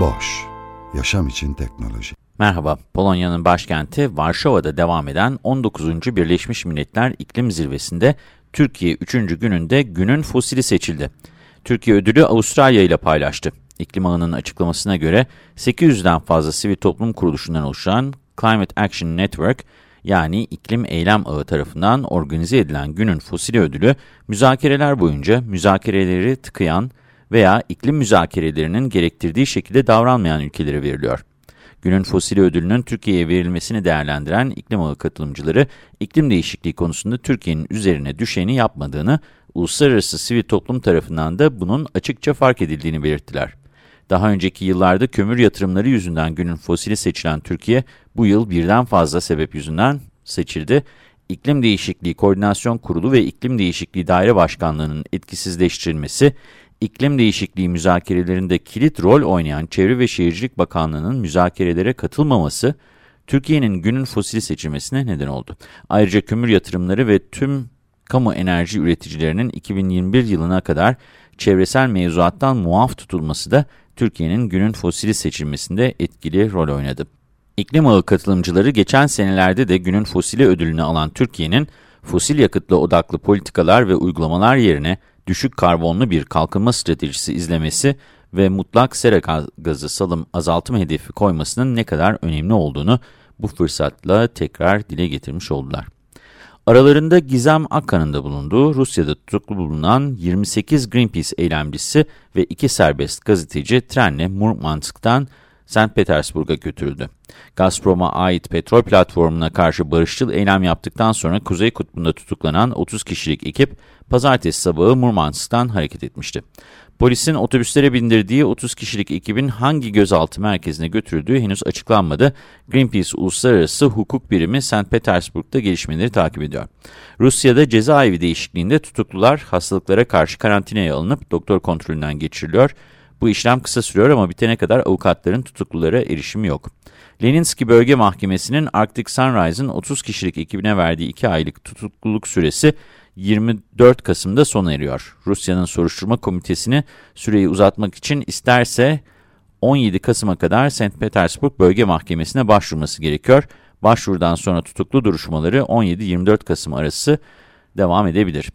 Boş, yaşam için teknoloji. Merhaba, Polonya'nın başkenti Varşova'da devam eden 19. Birleşmiş Milletler İklim Zirvesi'nde Türkiye 3. gününde günün fosili seçildi. Türkiye ödülü Avustralya ile paylaştı. İklim ağının açıklamasına göre 800'den fazla sivil toplum kuruluşundan oluşan Climate Action Network, yani iklim eylem ağı tarafından organize edilen günün fosili ödülü, müzakereler boyunca müzakereleri tıkayan veya iklim müzakerelerinin gerektirdiği şekilde davranmayan ülkelere veriliyor. Günün fosili ödülünün Türkiye'ye verilmesini değerlendiren iklim ağı katılımcıları, iklim değişikliği konusunda Türkiye'nin üzerine düşeni yapmadığını, uluslararası sivil toplum tarafından da bunun açıkça fark edildiğini belirttiler. Daha önceki yıllarda kömür yatırımları yüzünden günün fosili seçilen Türkiye, bu yıl birden fazla sebep yüzünden seçildi. İklim Değişikliği Koordinasyon Kurulu ve İklim Değişikliği Daire Başkanlığı'nın etkisizleştirilmesi, iklim değişikliği müzakerelerinde kilit rol oynayan Çevre ve Şehircilik Bakanlığı'nın müzakerelere katılmaması, Türkiye'nin günün fosili seçilmesine neden oldu. Ayrıca kömür yatırımları ve tüm kamu enerji üreticilerinin 2021 yılına kadar çevresel mevzuattan muaf tutulması da Türkiye'nin günün fosili seçilmesinde etkili rol oynadı. İklim ağı katılımcıları geçen senelerde de günün fosili ödülünü alan Türkiye'nin fosil yakıtlı odaklı politikalar ve uygulamalar yerine düşük karbonlu bir kalkınma stratejisi izlemesi ve mutlak sera gazı salım azaltım hedefi koymasının ne kadar önemli olduğunu bu fırsatla tekrar dile getirmiş oldular. Aralarında Gizem Akkan'ın da bulunduğu Rusya'da tutuklu bulunan 28 Greenpeace eylemcisi ve iki serbest gazeteci trenle Murmansk'tan St. Petersburg'a götürüldü. Gazprom'a ait petrol platformuna karşı barışçıl eylem yaptıktan sonra Kuzey Kutbu'nda tutuklanan 30 kişilik ekip pazartesi sabahı Murmansk'tan hareket etmişti. Polisin otobüslere bindirdiği 30 kişilik ekibin hangi gözaltı merkezine götürüldüğü henüz açıklanmadı. Greenpeace Uluslararası Hukuk Birimi St. Petersburg'da gelişmeleri takip ediyor. Rusya'da cezaevi değişikliğinde tutuklular hastalıklara karşı karantinaya alınıp doktor kontrolünden geçiriliyor. Bu işlem kısa sürüyor ama bitene kadar avukatların tutuklulara erişimi yok. Leninski Bölge Mahkemesi'nin Arctic Sunrise'ın 30 kişilik ekibine verdiği 2 aylık tutukluluk süresi 24 Kasım'da sona eriyor. Rusya'nın soruşturma komitesini süreyi uzatmak için isterse 17 Kasım'a kadar St. Petersburg Bölge Mahkemesi'ne başvurması gerekiyor. Başvurudan sonra tutuklu duruşmaları 17-24 Kasım arası devam edebilir.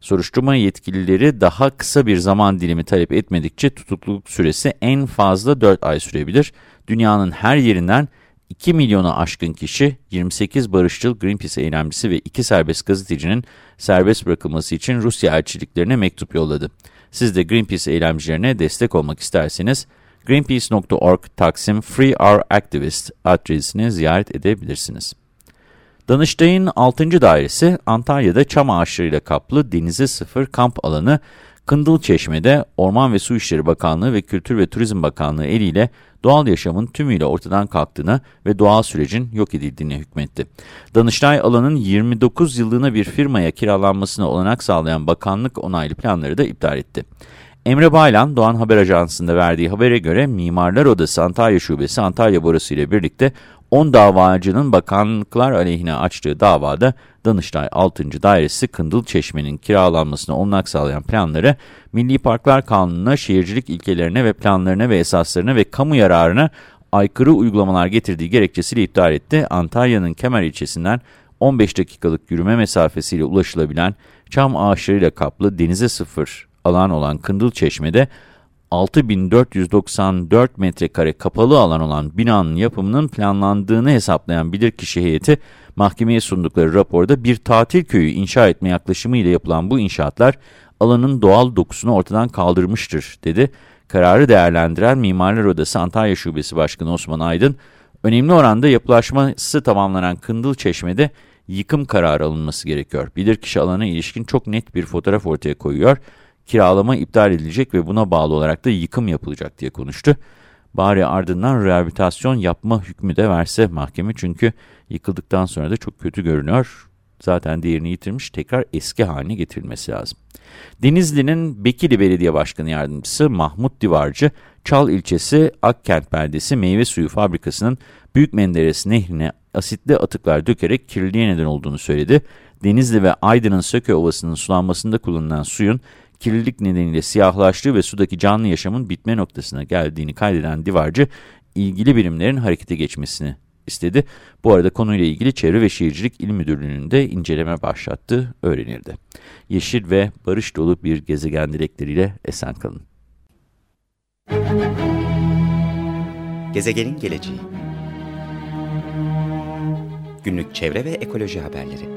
Soruşturma yetkilileri daha kısa bir zaman dilimi talep etmedikçe tutukluluk süresi en fazla 4 ay sürebilir. Dünyanın her yerinden 2 milyona aşkın kişi 28 barışçıl Greenpeace eylemcisi ve 2 serbest gazetecinin serbest bırakılması için Rusya elçiliklerine mektup yolladı. Siz de Greenpeace eylemcilerine destek olmak isterseniz greenpeace.org taksim Free Our Activist adresini ziyaret edebilirsiniz. Danıştay'ın 6. dairesi Antalya'da çam ağaçlarıyla kaplı denize sıfır kamp alanı Kındılçeşme'de Orman ve Su İşleri Bakanlığı ve Kültür ve Turizm Bakanlığı eliyle doğal yaşamın tümüyle ortadan kalktığına ve doğal sürecin yok edildiğine hükmetti. Danıştay alanın 29 yıllığına bir firmaya kiralanmasına olanak sağlayan bakanlık onaylı planları da iptal etti. Emre Baylan, Doğan Haber Ajansı'nda verdiği habere göre Mimarlar Odası Antalya Şubesi Antalya Borusu ile birlikte 10 davacının bakanlıklar aleyhine açtığı davada Danıştay 6. Dairesi Kındıl Çeşme'nin kiralanmasına olanak sağlayan planları Milli Parklar Kanunu'na, şehircilik ilkelerine ve planlarına ve esaslarına ve kamu yararına aykırı uygulamalar getirdiği gerekçesiyle iptal etti. Antalya'nın Kemer ilçesinden 15 dakikalık yürüme mesafesiyle ulaşılabilen çam ağaçlarıyla kaplı denize sıfır alan olan Kındıl Çeşme'de 6494 metrekare kapalı alan olan binanın yapımının planlandığını hesaplayan bilirkişi heyeti mahkemeye sundukları raporda bir tatil köyü inşa etme yaklaşımıyla yapılan bu inşaatlar alanın doğal dokusunu ortadan kaldırmıştır dedi. Kararı değerlendiren Mimarlar Odası Antalya Şubesi Başkanı Osman Aydın, önemli oranda yapılaşması tamamlanan Kındıl Çeşme'de yıkım kararı alınması gerekiyor. Bilirkişi alana ilişkin çok net bir fotoğraf ortaya koyuyor kiralama iptal edilecek ve buna bağlı olarak da yıkım yapılacak diye konuştu. Bari ardından rehabilitasyon yapma hükmü de verse mahkeme çünkü yıkıldıktan sonra da çok kötü görünüyor. Zaten değerini yitirmiş tekrar eski haline getirilmesi lazım. Denizli'nin Bekili Belediye Başkanı Yardımcısı Mahmut Divarcı, Çal ilçesi Akkent Beldesi meyve suyu fabrikasının Büyük Menderes Nehri'ne asitli atıklar dökerek kirliliğe neden olduğunu söyledi. Denizli ve Aydın'ın Söke Ovası'nın sulanmasında kullanılan suyun kirlilik nedeniyle siyahlaştığı ve sudaki canlı yaşamın bitme noktasına geldiğini kaydeden Divarcı, ilgili birimlerin harekete geçmesini istedi. Bu arada konuyla ilgili Çevre ve Şehircilik İl Müdürlüğü'nün de inceleme başlattığı öğrenildi. Yeşil ve barış dolu bir gezegen dilekleriyle esen kalın. Gezegenin geleceği Günlük çevre ve ekoloji haberleri